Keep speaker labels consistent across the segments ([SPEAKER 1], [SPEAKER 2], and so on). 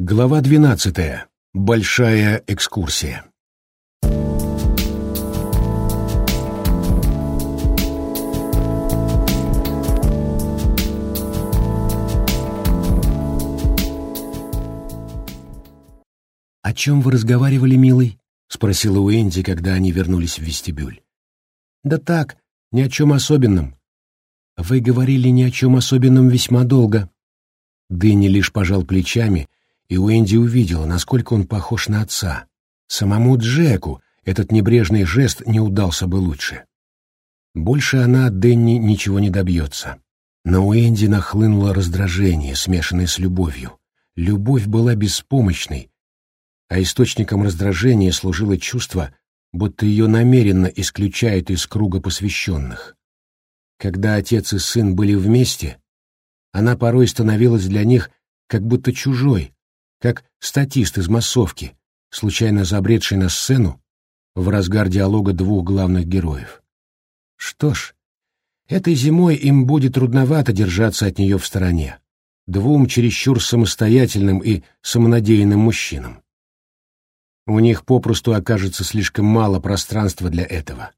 [SPEAKER 1] Глава двенадцатая. Большая экскурсия. «О чем вы разговаривали, милый?» — спросила Уэнди, когда они вернулись в вестибюль. «Да так, ни о чем особенном». «Вы говорили ни о чем особенном весьма долго». Дэнни лишь пожал плечами, и Уэнди увидела, насколько он похож на отца. Самому Джеку этот небрежный жест не удался бы лучше. Больше она от Дэнни ничего не добьется. На Уэнди нахлынуло раздражение, смешанное с любовью. Любовь была беспомощной, а источником раздражения служило чувство, будто ее намеренно исключают из круга посвященных. Когда отец и сын были вместе, она порой становилась для них как будто чужой, как статист из массовки, случайно забредший на сцену в разгар диалога двух главных героев. Что ж, этой зимой им будет трудновато держаться от нее в стороне, двум чересчур самостоятельным и самонадеянным мужчинам. У них попросту окажется слишком мало пространства для этого.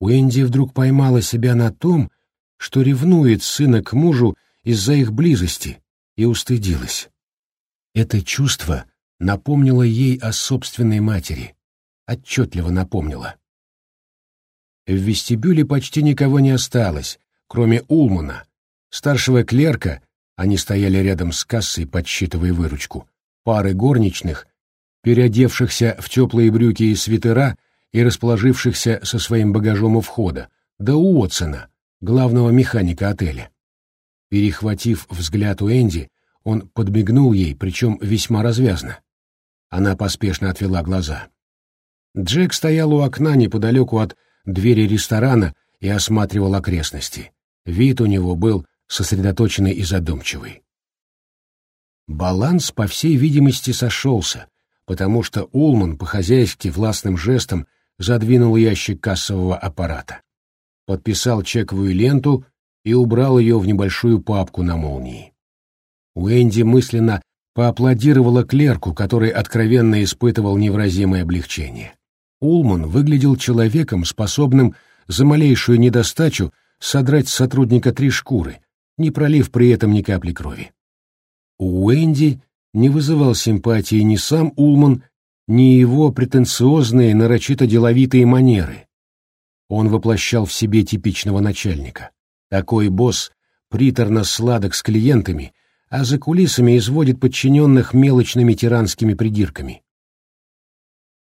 [SPEAKER 1] Уэнди вдруг поймала себя на том, что ревнует сына к мужу из-за их близости, и устыдилась. Это чувство напомнило ей о собственной матери, отчетливо напомнило. В вестибюле почти никого не осталось, кроме Улмана, старшего клерка, они стояли рядом с кассой, подсчитывая выручку, пары горничных переодевшихся в теплые брюки и свитера и расположившихся со своим багажом у входа, до Уотсона, главного механика отеля. Перехватив взгляд у Энди, он подмигнул ей, причем весьма развязно. Она поспешно отвела глаза. Джек стоял у окна неподалеку от двери ресторана и осматривал окрестности. Вид у него был сосредоточенный и задумчивый. Баланс, по всей видимости, сошелся, потому что Улман по-хозяйски властным жестом задвинул ящик кассового аппарата, подписал чековую ленту и убрал ее в небольшую папку на молнии. Уэнди мысленно поаплодировала клерку, который откровенно испытывал невразимое облегчение. Улман выглядел человеком, способным за малейшую недостачу содрать с сотрудника три шкуры, не пролив при этом ни капли крови. У Уэнди не вызывал симпатии ни сам Улман, ни его претенциозные, нарочито деловитые манеры. Он воплощал в себе типичного начальника. Такой босс приторно сладок с клиентами, а за кулисами изводит подчиненных мелочными тиранскими придирками.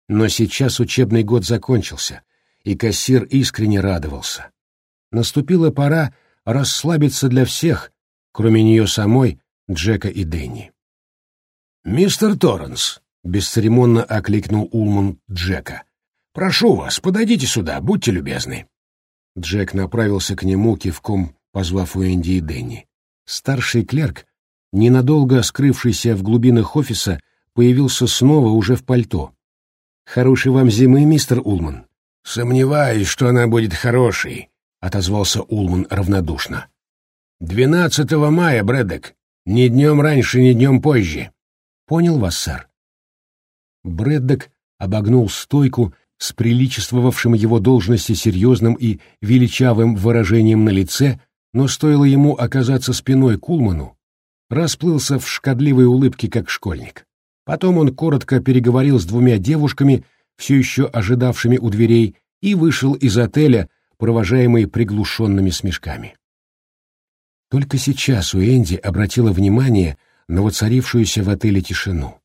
[SPEAKER 1] Но сейчас учебный год закончился, и кассир искренне радовался. Наступила пора расслабиться для всех, кроме нее самой, Джека и Дэнни. «Мистер Торренс», — бесцеремонно окликнул Улман Джека, — «прошу вас, подойдите сюда, будьте любезны». Джек направился к нему, кивком позвав Уэнди и Дэнни. Старший клерк, ненадолго скрывшийся в глубинах офиса, появился снова уже в пальто. «Хорошей вам зимы, мистер Улман». «Сомневаюсь, что она будет хорошей», — отозвался Улман равнодушно. «Двенадцатого мая, Брэддок. Ни днем раньше, ни днем позже. Понял вас, сэр. Брэддок обогнул стойку с приличествовавшим его должности серьезным и величавым выражением на лице, но стоило ему оказаться спиной Кулману, расплылся в шкодливой улыбке, как школьник. Потом он коротко переговорил с двумя девушками, все еще ожидавшими у дверей, и вышел из отеля, провожаемый приглушенными смешками. Только сейчас Уэнди обратила внимание на воцарившуюся в отеле тишину.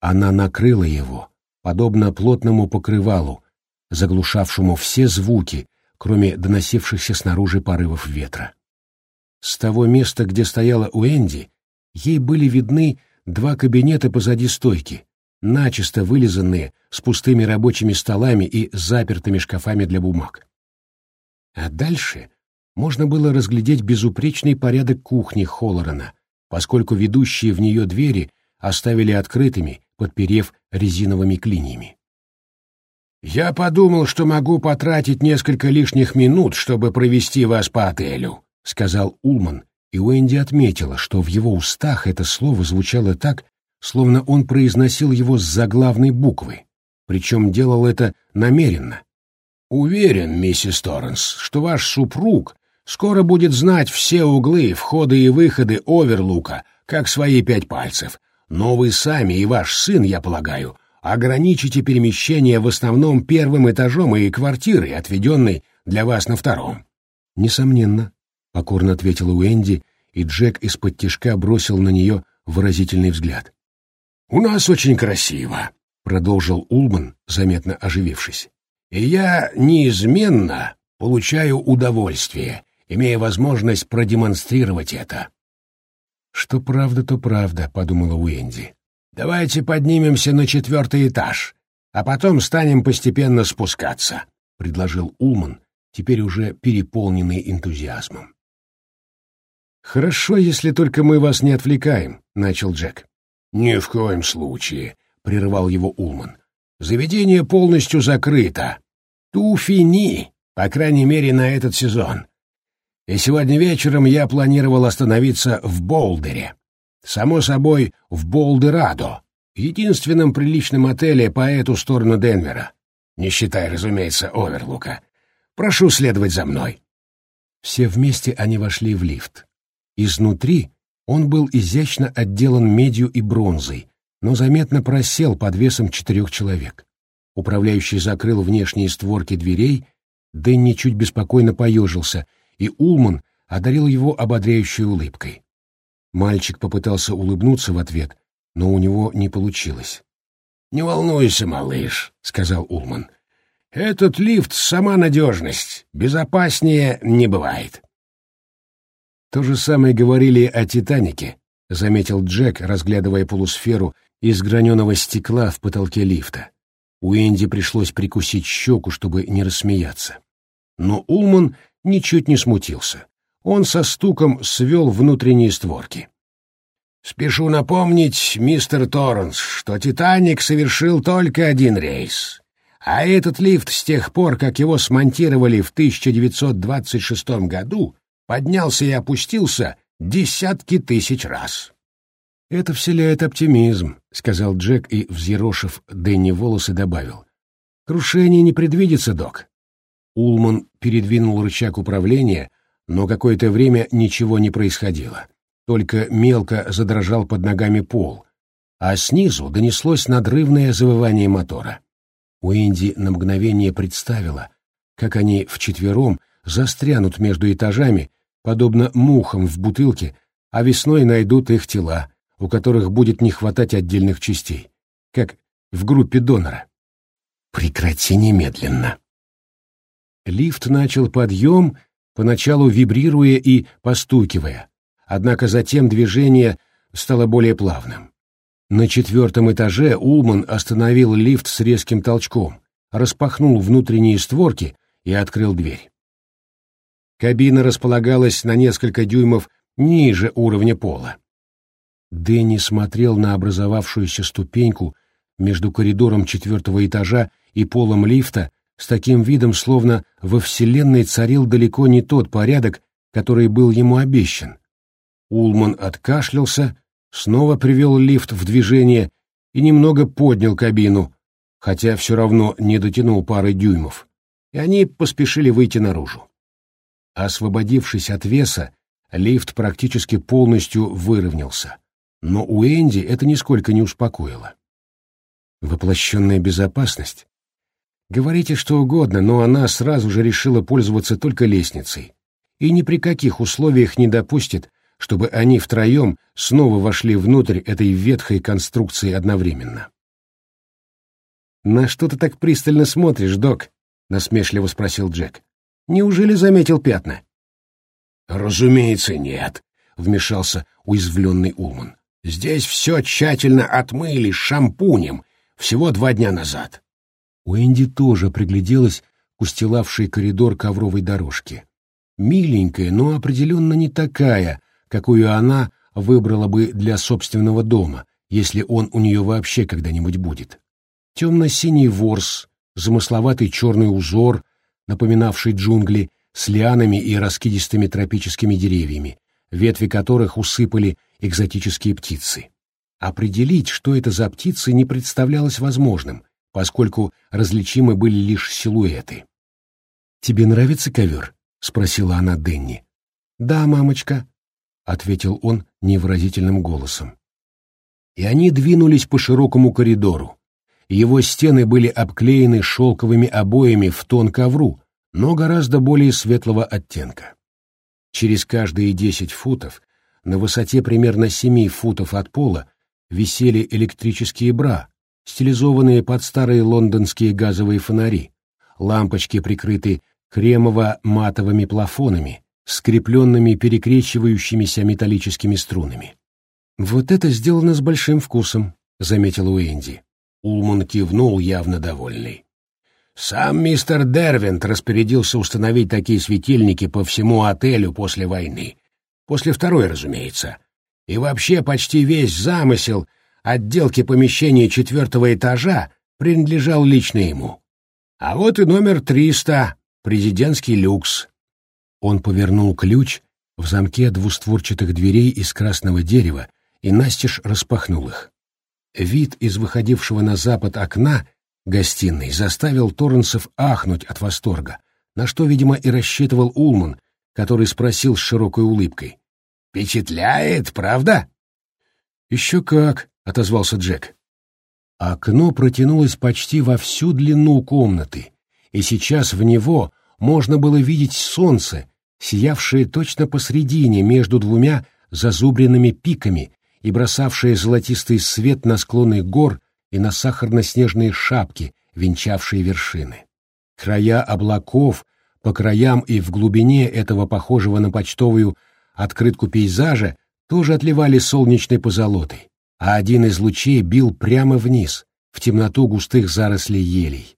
[SPEAKER 1] Она накрыла его, подобно плотному покрывалу, заглушавшему все звуки, кроме доносившихся снаружи порывов ветра. С того места, где стояла Уэнди, ей были видны два кабинета позади стойки, начисто вылизанные, с пустыми рабочими столами и запертыми шкафами для бумаг. А дальше можно было разглядеть безупречный порядок кухни Холлорена, поскольку ведущие в нее двери оставили открытыми, подперев резиновыми клиньями. «Я подумал, что могу потратить несколько лишних минут, чтобы провести вас по отелю», — сказал Улман, и Уэнди отметила, что в его устах это слово звучало так, словно он произносил его с заглавной буквы, причем делал это намеренно. «Уверен, миссис Торренс, что ваш супруг скоро будет знать все углы, входы и выходы Оверлука, как свои пять пальцев, но вы сами и ваш сын, я полагаю, ограничите перемещение в основном первым этажом и квартирой, отведенной для вас на втором. Несомненно, — покорно ответила Уэнди, и Джек из-под тишка бросил на нее выразительный взгляд. «У нас очень красиво», — продолжил Улман, заметно оживившись. «И я неизменно получаю удовольствие, имея возможность продемонстрировать это». «Что правда, то правда», — подумала Уэнди. «Давайте поднимемся на четвертый этаж, а потом станем постепенно спускаться», — предложил Улман, теперь уже переполненный энтузиазмом. «Хорошо, если только мы вас не отвлекаем», — начал Джек. «Ни в коем случае», — прервал его Улман. «Заведение полностью закрыто. Туфини, по крайней мере, на этот сезон. И сегодня вечером я планировал остановиться в Болдере. Само собой, в Болдерадо, единственном приличном отеле по эту сторону Денвера, не считая, разумеется, Оверлука. Прошу следовать за мной». Все вместе они вошли в лифт. Изнутри он был изящно отделан медью и бронзой, но заметно просел под весом четырех человек. Управляющий закрыл внешние створки дверей, Дэнни чуть беспокойно поежился, и Улман одарил его ободряющей улыбкой. Мальчик попытался улыбнуться в ответ, но у него не получилось. «Не волнуйся, малыш», — сказал Улман. «Этот лифт — сама надежность. Безопаснее не бывает». То же самое говорили о «Титанике», — заметил Джек, разглядывая полусферу из граненого стекла в потолке лифта. У Энди пришлось прикусить щеку, чтобы не рассмеяться. Но Улман ничуть не смутился. Он со стуком свел внутренние створки. «Спешу напомнить, мистер Торренс, что «Титаник» совершил только один рейс. А этот лифт с тех пор, как его смонтировали в 1926 году, поднялся и опустился десятки тысяч раз. «Это вселяет оптимизм», — сказал Джек и, взъерошив Дэнни волосы, добавил. «Крушение не предвидится, док». Улман передвинул рычаг управления, но какое-то время ничего не происходило. Только мелко задрожал под ногами пол, а снизу донеслось надрывное завывание мотора. Уэнди на мгновение представила, как они вчетвером застрянут между этажами подобно мухам в бутылке, а весной найдут их тела, у которых будет не хватать отдельных частей, как в группе донора. Прекрати немедленно. Лифт начал подъем, поначалу вибрируя и постукивая, однако затем движение стало более плавным. На четвертом этаже Улман остановил лифт с резким толчком, распахнул внутренние створки и открыл дверь. Кабина располагалась на несколько дюймов ниже уровня пола. Дэнни смотрел на образовавшуюся ступеньку между коридором четвертого этажа и полом лифта с таким видом, словно во Вселенной царил далеко не тот порядок, который был ему обещан. Улман откашлялся, снова привел лифт в движение и немного поднял кабину, хотя все равно не дотянул пары дюймов, и они поспешили выйти наружу. Освободившись от веса, лифт практически полностью выровнялся. Но у Энди это нисколько не успокоило. Воплощенная безопасность? Говорите что угодно, но она сразу же решила пользоваться только лестницей. И ни при каких условиях не допустит, чтобы они втроем снова вошли внутрь этой ветхой конструкции одновременно. «На что ты так пристально смотришь, док?» — насмешливо спросил Джек. Неужели заметил пятна? Разумеется, нет, вмешался уязвленный Улман. Здесь все тщательно отмыли шампунем всего два дня назад. Уэнди тоже пригляделась к устилавшей коридор ковровой дорожки. Миленькая, но определенно не такая, какую она выбрала бы для собственного дома, если он у нее вообще когда-нибудь будет. Темно-синий ворс, замысловатый черный узор, напоминавший джунгли, с лианами и раскидистыми тропическими деревьями, ветви которых усыпали экзотические птицы. Определить, что это за птицы, не представлялось возможным, поскольку различимы были лишь силуэты. «Тебе нравится ковер?» — спросила она Денни. «Да, мамочка», — ответил он невыразительным голосом. И они двинулись по широкому коридору. Его стены были обклеены шелковыми обоями в тон ковру, но гораздо более светлого оттенка. Через каждые десять футов, на высоте примерно семи футов от пола, висели электрические бра, стилизованные под старые лондонские газовые фонари. Лампочки прикрыты кремово-матовыми плафонами, скрепленными перекрещивающимися металлическими струнами. «Вот это сделано с большим вкусом», — заметил Уэнди. Улман кивнул, явно довольный. «Сам мистер Дервинт распорядился установить такие светильники по всему отелю после войны. После второй, разумеется. И вообще почти весь замысел отделки помещения четвертого этажа принадлежал лично ему. А вот и номер триста, президентский люкс. Он повернул ключ в замке двустворчатых дверей из красного дерева и настежь распахнул их. Вид из выходившего на запад окна гостиной заставил Торренсов ахнуть от восторга, на что, видимо, и рассчитывал Улман, который спросил с широкой улыбкой. «Впечатляет, правда?» «Еще как», — отозвался Джек. Окно протянулось почти во всю длину комнаты, и сейчас в него можно было видеть солнце, сиявшее точно посредине между двумя зазубренными пиками и бросавшее золотистый свет на склоны гор и на сахарно-снежные шапки, венчавшие вершины. Края облаков по краям и в глубине этого похожего на почтовую открытку пейзажа тоже отливали солнечной позолотой, а один из лучей бил прямо вниз, в темноту густых зарослей елей.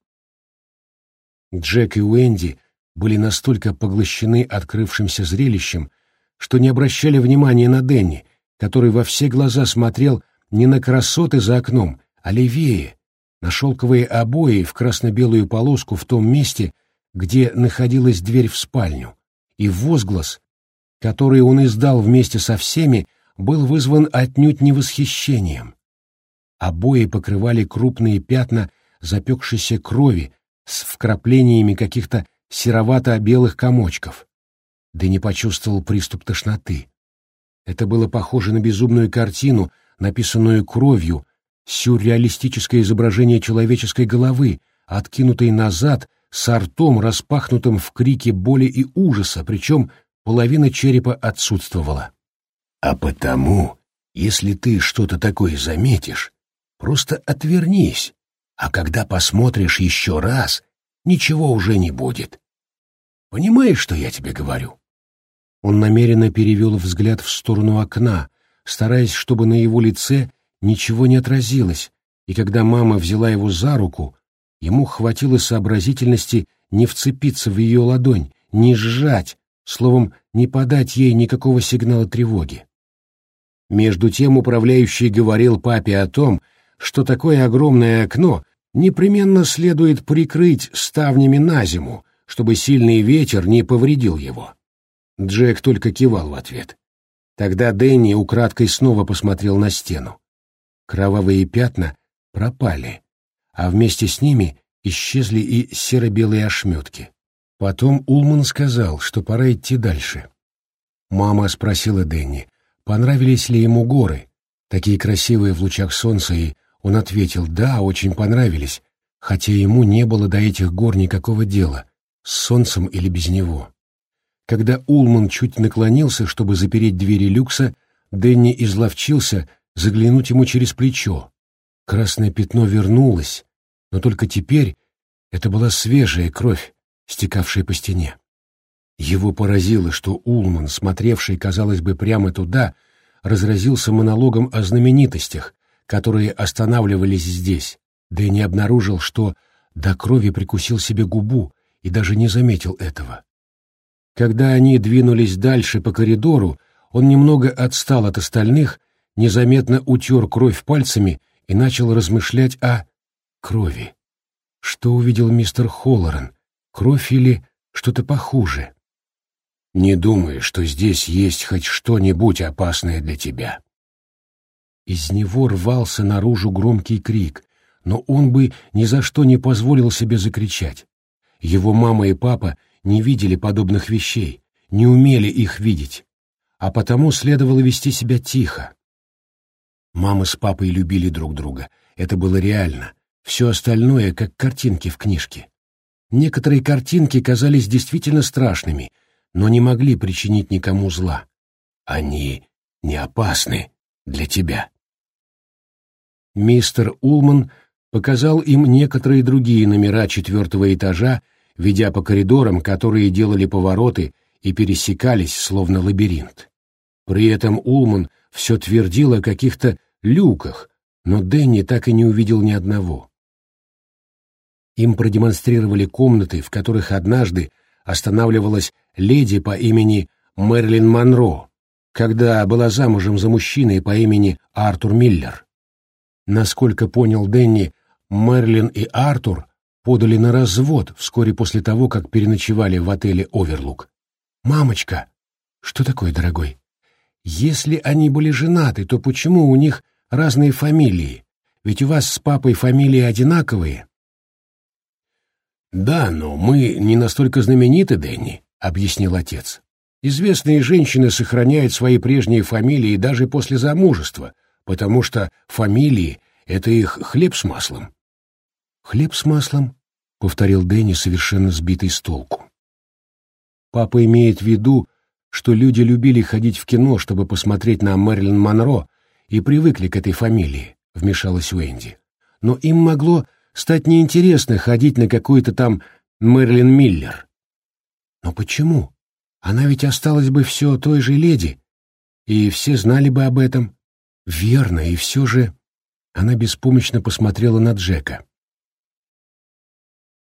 [SPEAKER 1] Джек и Уэнди были настолько поглощены открывшимся зрелищем, что не обращали внимания на Денни, который во все глаза смотрел не на красоты за окном, а левее, на шелковые обои в красно-белую полоску в том месте, где находилась дверь в спальню, и возглас, который он издал вместе со всеми, был вызван отнюдь не восхищением. Обои покрывали крупные пятна запекшейся крови с вкраплениями каких-то серовато-белых комочков. Да не почувствовал приступ тошноты. Это было похоже на безумную картину, написанную кровью, сюрреалистическое изображение человеческой головы, откинутой назад, с ртом, распахнутым в крике боли и ужаса, причем половина черепа отсутствовала. А потому, если ты что-то такое заметишь, просто отвернись, а когда посмотришь еще раз, ничего уже не будет. Понимаешь, что я тебе говорю? Он намеренно перевел взгляд в сторону окна, стараясь, чтобы на его лице ничего не отразилось, и когда мама взяла его за руку, ему хватило сообразительности не вцепиться в ее ладонь, не сжать, словом, не подать ей никакого сигнала тревоги. Между тем управляющий говорил папе о том, что такое огромное окно непременно следует прикрыть ставнями на зиму, чтобы сильный ветер не повредил его. Джек только кивал в ответ. Тогда Дэнни украдкой снова посмотрел на стену. Кровавые пятна пропали, а вместе с ними исчезли и серо-белые ошметки. Потом Улман сказал, что пора идти дальше. Мама спросила Дэнни, понравились ли ему горы, такие красивые в лучах солнца, и он ответил «да, очень понравились», хотя ему не было до этих гор никакого дела, с солнцем или без него. Когда Улман чуть наклонился, чтобы запереть двери люкса, Дэнни изловчился заглянуть ему через плечо. Красное пятно вернулось, но только теперь это была свежая кровь, стекавшие по стене. Его поразило, что Улман, смотревший, казалось бы, прямо туда, разразился монологом о знаменитостях, которые останавливались здесь, да и не обнаружил, что до крови прикусил себе губу и даже не заметил этого. Когда они двинулись дальше по коридору, он немного отстал от остальных, незаметно утер кровь пальцами и начал размышлять о крови. Что увидел мистер Холлоран, Кровь или что-то похуже? Не думай, что здесь есть хоть что-нибудь опасное для тебя. Из него рвался наружу громкий крик, но он бы ни за что не позволил себе закричать. Его мама и папа не видели подобных вещей, не умели их видеть, а потому следовало вести себя тихо. Мама с папой любили друг друга, это было реально, все остальное как картинки в книжке. Некоторые картинки казались действительно страшными, но не могли причинить никому зла. Они не опасны для тебя. Мистер Улман показал им некоторые другие номера четвертого этажа, ведя по коридорам, которые делали повороты и пересекались, словно лабиринт. При этом Улман все твердил о каких-то люках, но Дэнни так и не увидел ни одного. Им продемонстрировали комнаты, в которых однажды останавливалась леди по имени Мерлин Монро, когда была замужем за мужчиной по имени Артур Миллер. Насколько понял Дэнни, Мерлин и Артур подали на развод вскоре после того, как переночевали в отеле «Оверлук». «Мамочка!» «Что такое, дорогой?» «Если они были женаты, то почему у них разные фамилии? Ведь у вас с папой фамилии одинаковые». «Да, но мы не настолько знамениты, Дэнни», — объяснил отец. «Известные женщины сохраняют свои прежние фамилии даже после замужества, потому что фамилии — это их хлеб с маслом». «Хлеб с маслом?» — повторил Дэнни, совершенно сбитый с толку. Папа имеет в виду, что люди любили ходить в кино, чтобы посмотреть на Мэрилин Монро, и привыкли к этой фамилии, — вмешалась Уэнди. Но им могло стать неинтересно ходить на какой-то там Мэрилин Миллер. Но почему? Она ведь осталась бы все той же леди, и все знали бы об этом. Верно, и все же... Она беспомощно посмотрела на Джека.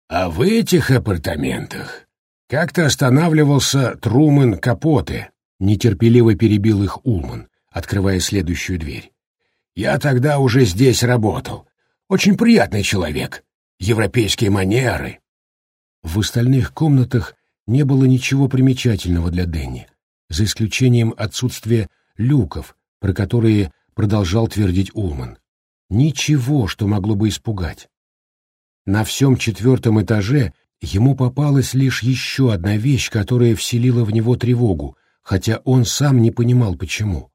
[SPEAKER 1] «А в этих апартаментах как-то останавливался Трумэн Капоте», — нетерпеливо перебил их Улман, открывая следующую дверь. «Я тогда уже здесь работал. Очень приятный человек. Европейские манеры. В остальных комнатах не было ничего примечательного для Дэнни, за исключением отсутствия люков, про которые продолжал твердить Улман. Ничего, что могло бы испугать. На всем четвертом этаже ему попалась лишь еще одна вещь, которая вселила в него тревогу, хотя он сам не понимал почему.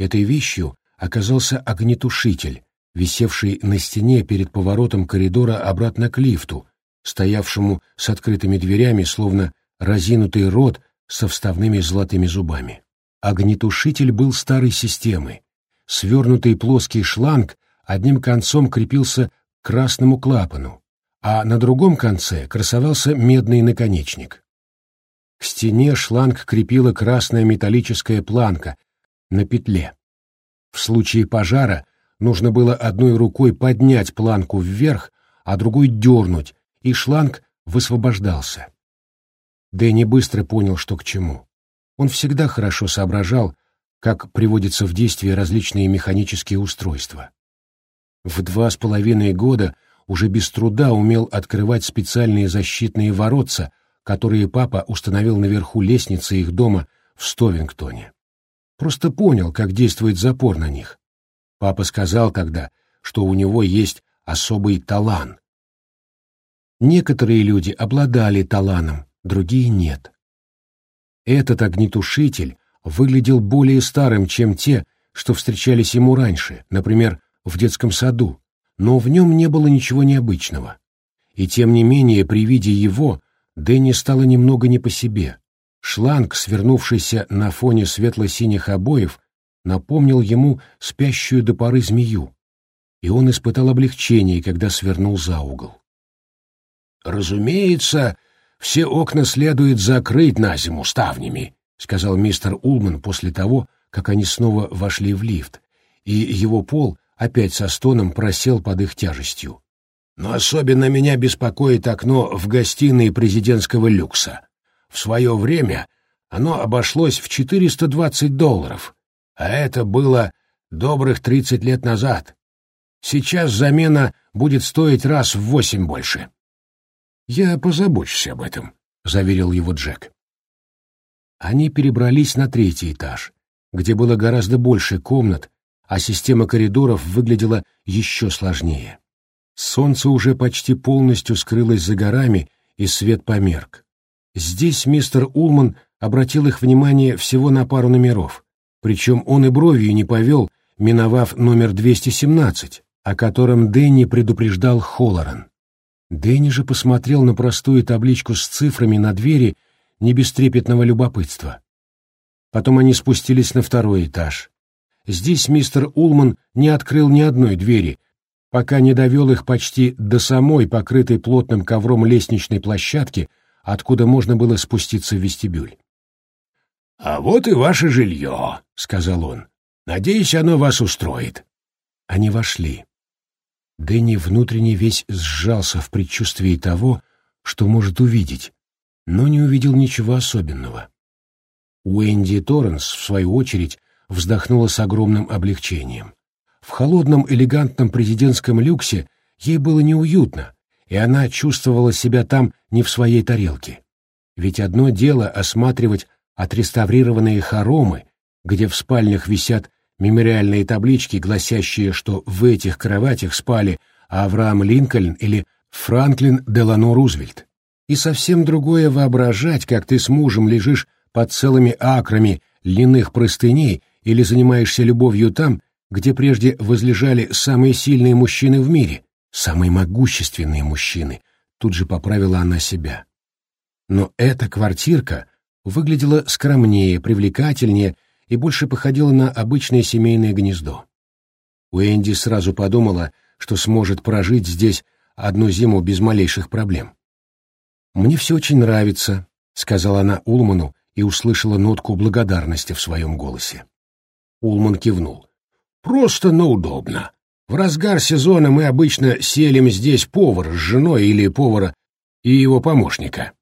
[SPEAKER 1] Этой вещью оказался огнетушитель, висевший на стене перед поворотом коридора обратно к лифту, стоявшему с открытыми дверями, словно разинутый рот со вставными золотыми зубами. Огнетушитель был старой системы. Свернутый плоский шланг одним концом крепился к красному клапану, а на другом конце красовался медный наконечник. К стене шланг крепила красная металлическая планка на петле. В случае пожара Нужно было одной рукой поднять планку вверх, а другой дернуть, и шланг высвобождался. Дэнни быстро понял, что к чему. Он всегда хорошо соображал, как приводятся в действие различные механические устройства. В два с половиной года уже без труда умел открывать специальные защитные воротца, которые папа установил наверху лестницы их дома в Стовингтоне. Просто понял, как действует запор на них, Папа сказал тогда, что у него есть особый талант. Некоторые люди обладали таланом, другие нет. Этот огнетушитель выглядел более старым, чем те, что встречались ему раньше, например, в детском саду, но в нем не было ничего необычного. И тем не менее, при виде его, Дэнни стало немного не по себе. Шланг, свернувшийся на фоне светло-синих обоев, напомнил ему спящую до поры змею, и он испытал облегчение, когда свернул за угол. «Разумеется, все окна следует закрыть на зиму ставнями», — сказал мистер Улман после того, как они снова вошли в лифт, и его пол опять со стоном просел под их тяжестью. «Но особенно меня беспокоит окно в гостиной президентского люкса. В свое время оно обошлось в 420 долларов, а это было добрых тридцать лет назад. Сейчас замена будет стоить раз в восемь больше. «Я позабочусь об этом», — заверил его Джек. Они перебрались на третий этаж, где было гораздо больше комнат, а система коридоров выглядела еще сложнее. Солнце уже почти полностью скрылось за горами, и свет померк. Здесь мистер Улман обратил их внимание всего на пару номеров, причем он и бровью не повел, миновав номер 217, о котором Дэнни предупреждал Холлоран. Дэнни же посмотрел на простую табличку с цифрами на двери не без трепетного любопытства. Потом они спустились на второй этаж. Здесь мистер Улман не открыл ни одной двери, пока не довел их почти до самой покрытой плотным ковром лестничной площадки, откуда можно было спуститься в вестибюль.
[SPEAKER 2] «А вот и ваше жилье», — сказал он. «Надеюсь, оно вас устроит».
[SPEAKER 1] Они вошли. Дэнни внутренне весь сжался в предчувствии того, что может увидеть, но не увидел ничего особенного. Уэнди Торренс, в свою очередь, вздохнула с огромным облегчением. В холодном элегантном президентском люксе ей было неуютно, и она чувствовала себя там не в своей тарелке. Ведь одно дело осматривать отреставрированные хоромы, где в спальнях висят мемориальные таблички, гласящие, что в этих кроватях спали Авраам Линкольн или Франклин Делано Рузвельт. И совсем другое воображать, как ты с мужем лежишь под целыми акрами льняных простыней или занимаешься любовью там, где прежде возлежали самые сильные мужчины в мире, самые могущественные мужчины, тут же поправила она себя. Но эта квартирка выглядела скромнее, привлекательнее и больше походила на обычное семейное гнездо. Уэнди сразу подумала, что сможет прожить здесь одну зиму без малейших проблем. «Мне все очень нравится», — сказала она Улману и услышала нотку благодарности в своем голосе. Улман кивнул. «Просто, но удобно. В разгар сезона мы обычно селим здесь повара с женой или повара и его помощника».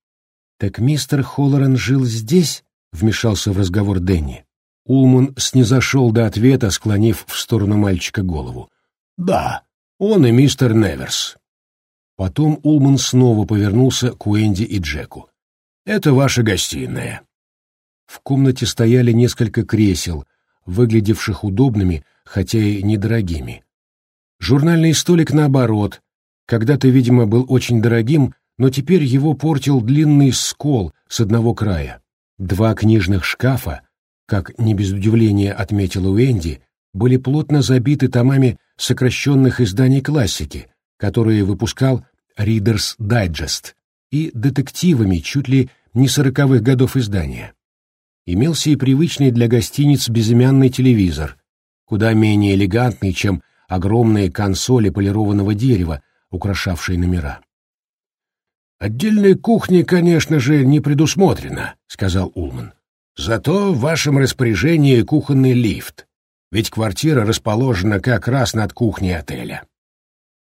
[SPEAKER 1] «Так мистер Холлоран жил здесь?» — вмешался в разговор Дэнни. Улман снизошел до ответа, склонив в сторону мальчика голову. «Да, он и мистер Неверс». Потом Улман снова повернулся к Уэнди и Джеку. «Это ваша гостиная». В комнате стояли несколько кресел, выглядевших удобными, хотя и недорогими. Журнальный столик наоборот, когда-то, видимо, был очень дорогим, но теперь его портил длинный скол с одного края. Два книжных шкафа, как не без удивления отметила Уэнди, были плотно забиты томами сокращенных изданий классики, которые выпускал Reader's Digest, и детективами чуть ли не сороковых годов издания. Имелся и привычный для гостиниц безымянный телевизор, куда менее элегантный, чем огромные консоли полированного дерева, украшавшие номера. «Отдельной кухни, конечно же, не предусмотрено», — сказал Улман. «Зато в вашем распоряжении кухонный лифт, ведь квартира расположена как раз над кухней отеля».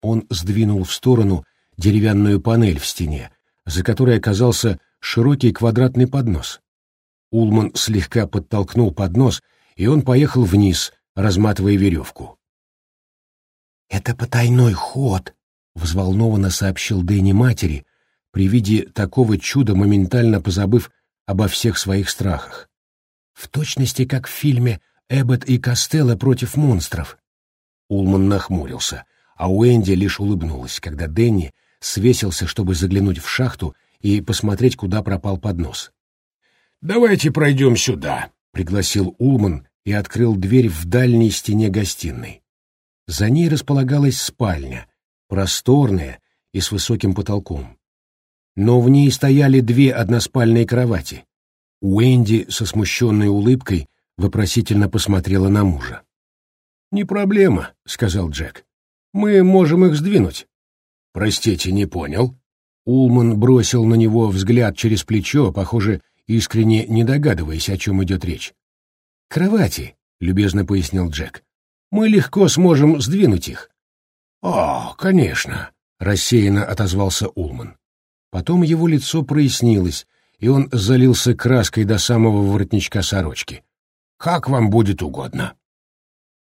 [SPEAKER 1] Он сдвинул в сторону деревянную панель в стене, за которой оказался широкий квадратный поднос. Улман слегка подтолкнул поднос, и он поехал вниз, разматывая веревку. «Это потайной ход», — взволнованно сообщил Дэнни матери, при виде такого чуда моментально позабыв обо всех своих страхах. В точности, как в фильме «Эббот и Костелло против монстров». Улман нахмурился, а Уэнди лишь улыбнулась, когда Дэнни свесился, чтобы заглянуть в шахту и посмотреть, куда пропал поднос. «Давайте пройдем сюда», — пригласил Улман и открыл дверь в дальней стене гостиной. За ней располагалась спальня, просторная и с высоким потолком но в ней стояли две односпальные кровати. Уэнди со смущенной улыбкой вопросительно посмотрела на мужа. «Не проблема», — сказал Джек. «Мы можем их сдвинуть». «Простите, не понял». Улман бросил на него взгляд через плечо, похоже, искренне не догадываясь, о чем идет речь. «Кровати», — любезно пояснил Джек. «Мы легко сможем сдвинуть их». «О, конечно», — рассеянно отозвался Улман. Потом его лицо прояснилось, и он залился краской до самого воротничка сорочки. «Как вам будет угодно».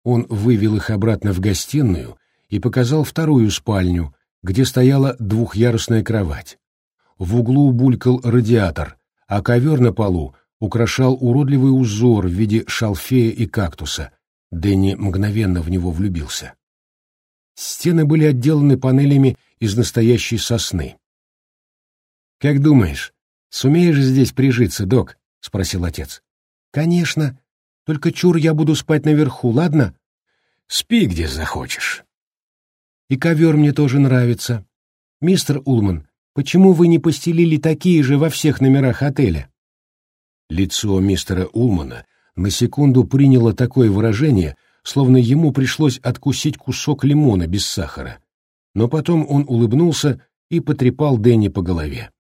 [SPEAKER 1] Он вывел их обратно в гостиную и показал вторую спальню, где стояла двухъярусная кровать. В углу булькал радиатор, а ковер на полу украшал уродливый узор в виде шалфея и кактуса, Дэнни мгновенно в него влюбился. Стены были отделаны панелями из настоящей сосны. «Как думаешь, сумеешь здесь прижиться, док?» — спросил отец. «Конечно. Только чур я буду спать наверху, ладно?»
[SPEAKER 2] «Спи, где захочешь».
[SPEAKER 1] «И ковер мне тоже нравится. Мистер Улман, почему вы не постелили такие же во всех номерах отеля?» Лицо мистера Улмана на секунду приняло такое выражение, словно ему пришлось откусить кусок лимона без сахара. Но потом он улыбнулся и потрепал Дэнни по голове.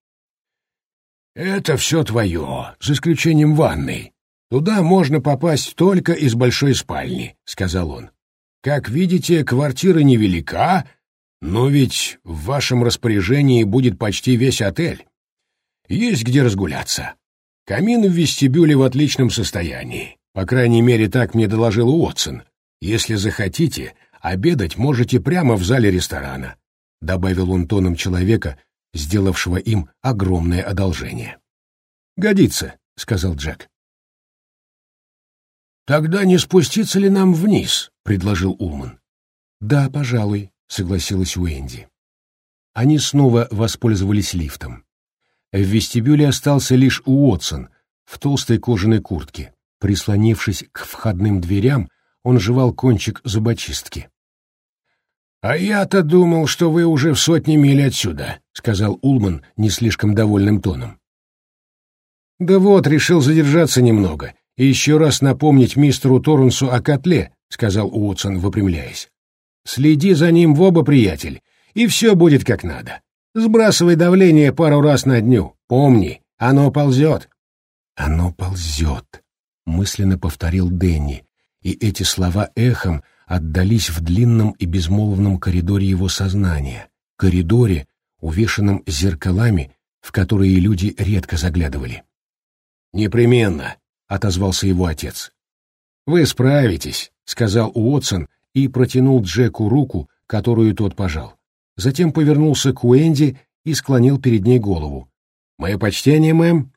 [SPEAKER 2] «Это все твое, за исключением ванной. Туда можно попасть только из большой спальни», — сказал он. «Как видите, квартира невелика, но ведь в вашем распоряжении будет почти весь отель. Есть где разгуляться. Камин в вестибюле в отличном состоянии. По крайней мере, так мне доложил Уотсон. Если захотите, обедать можете прямо в зале ресторана», — добавил он тоном человека, сделавшего им огромное одолжение.
[SPEAKER 1] «Годится», — сказал Джек.
[SPEAKER 2] «Тогда не спуститься ли нам вниз?» — предложил Улман.
[SPEAKER 1] «Да, пожалуй», — согласилась Уэнди. Они снова воспользовались лифтом. В вестибюле остался лишь Уотсон в толстой кожаной куртке. Прислонившись к входным дверям, он жевал кончик зубочистки.
[SPEAKER 2] «А я-то думал, что вы уже в сотне миль отсюда», — сказал Улман не слишком довольным тоном.
[SPEAKER 1] «Да вот, решил задержаться немного и еще раз напомнить мистеру Торренсу о котле», — сказал Уотсон, выпрямляясь. «Следи за ним в оба, приятель, и все будет как надо. Сбрасывай давление пару раз на дню. Помни, оно ползет». «Оно ползет», — мысленно повторил Дэнни, и эти слова эхом отдались в длинном и безмолвном коридоре его сознания, коридоре, увешанном зеркалами, в которые люди редко заглядывали.
[SPEAKER 2] «Непременно», — отозвался его отец.
[SPEAKER 1] «Вы справитесь», — сказал Уотсон и протянул Джеку руку, которую тот пожал. Затем повернулся к Уэнди и склонил перед ней голову. «Мое почтение, мэм».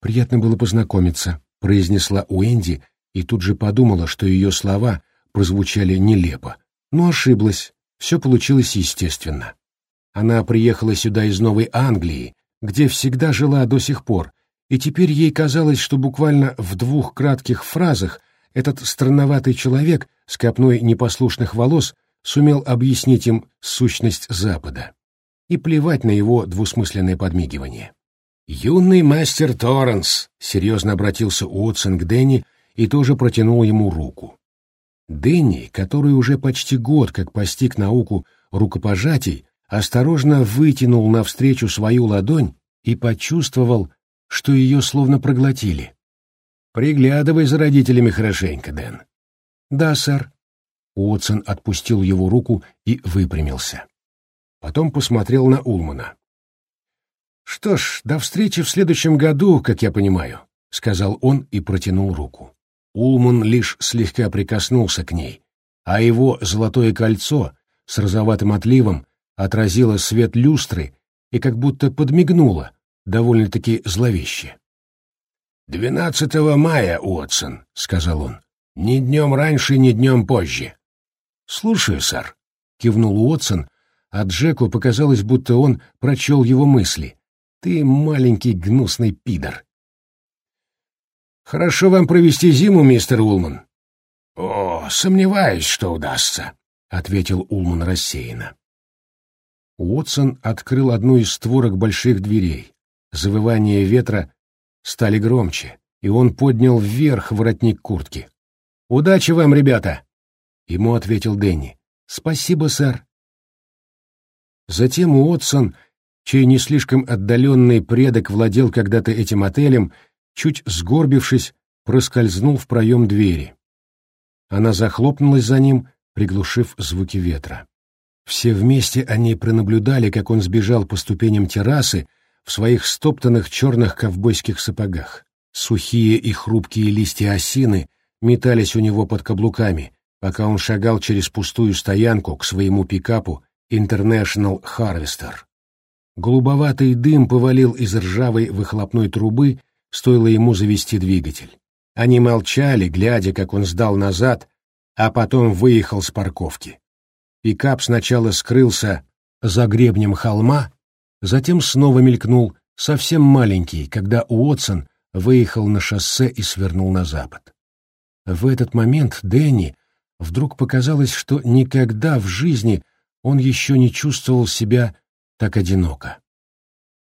[SPEAKER 1] «Приятно было познакомиться», — произнесла Уэнди и тут же подумала, что ее слова прозвучали нелепо, но ошиблась, все получилось естественно. Она приехала сюда из Новой Англии, где всегда жила до сих пор, и теперь ей казалось, что буквально в двух кратких фразах этот странноватый человек с копной непослушных волос сумел объяснить им сущность Запада. И плевать на его двусмысленное подмигивание. «Юный мастер Торренс!» — серьезно обратился Уотсон к Дэнни и тоже протянул ему руку. Дэнни, который уже почти год как постиг науку рукопожатий, осторожно вытянул навстречу свою ладонь и почувствовал, что ее словно проглотили. «Приглядывай за родителями хорошенько, Дэн». «Да, сэр». Уотсон отпустил его руку и выпрямился. Потом посмотрел на Улмана. «Что ж, до встречи в следующем году, как я понимаю», — сказал он и протянул руку. Улман лишь слегка прикоснулся к ней, а его золотое кольцо с розоватым отливом отразило свет люстры и как будто подмигнуло, довольно-таки зловеще.
[SPEAKER 2] «Двенадцатого мая, Уотсон», — сказал он. «Ни днем раньше, ни днем позже».
[SPEAKER 1] «Слушаю, сэр», — кивнул Уотсон, а Джеку показалось, будто он прочел его мысли. «Ты маленький гнусный пидор». «Хорошо вам провести зиму, мистер Улман?»
[SPEAKER 2] «О, сомневаюсь, что удастся», — ответил Улман рассеянно.
[SPEAKER 1] Уотсон открыл одну из створок больших дверей. Завывания ветра стали громче, и он поднял вверх воротник куртки. «Удачи вам, ребята!» Ему ответил Дэнни. «Спасибо, сэр». Затем Уотсон, чей не слишком отдаленный предок владел когда-то этим отелем, чуть сгорбившись, проскользнул в проем двери. Она захлопнулась за ним, приглушив звуки ветра. Все вместе они пронаблюдали, как он сбежал по ступеням террасы в своих стоптанных черных ковбойских сапогах. Сухие и хрупкие листья осины метались у него под каблуками, пока он шагал через пустую стоянку к своему пикапу International Harvester. Голубоватый дым повалил из ржавой выхлопной трубы, стоило ему завести двигатель. Они молчали, глядя, как он сдал назад, а потом выехал с парковки. Пикап сначала скрылся за гребнем холма, затем снова мелькнул, совсем маленький, когда Уотсон выехал на шоссе и свернул на запад. В этот момент Дэнни вдруг показалось, что никогда в жизни он еще не чувствовал себя так одиноко.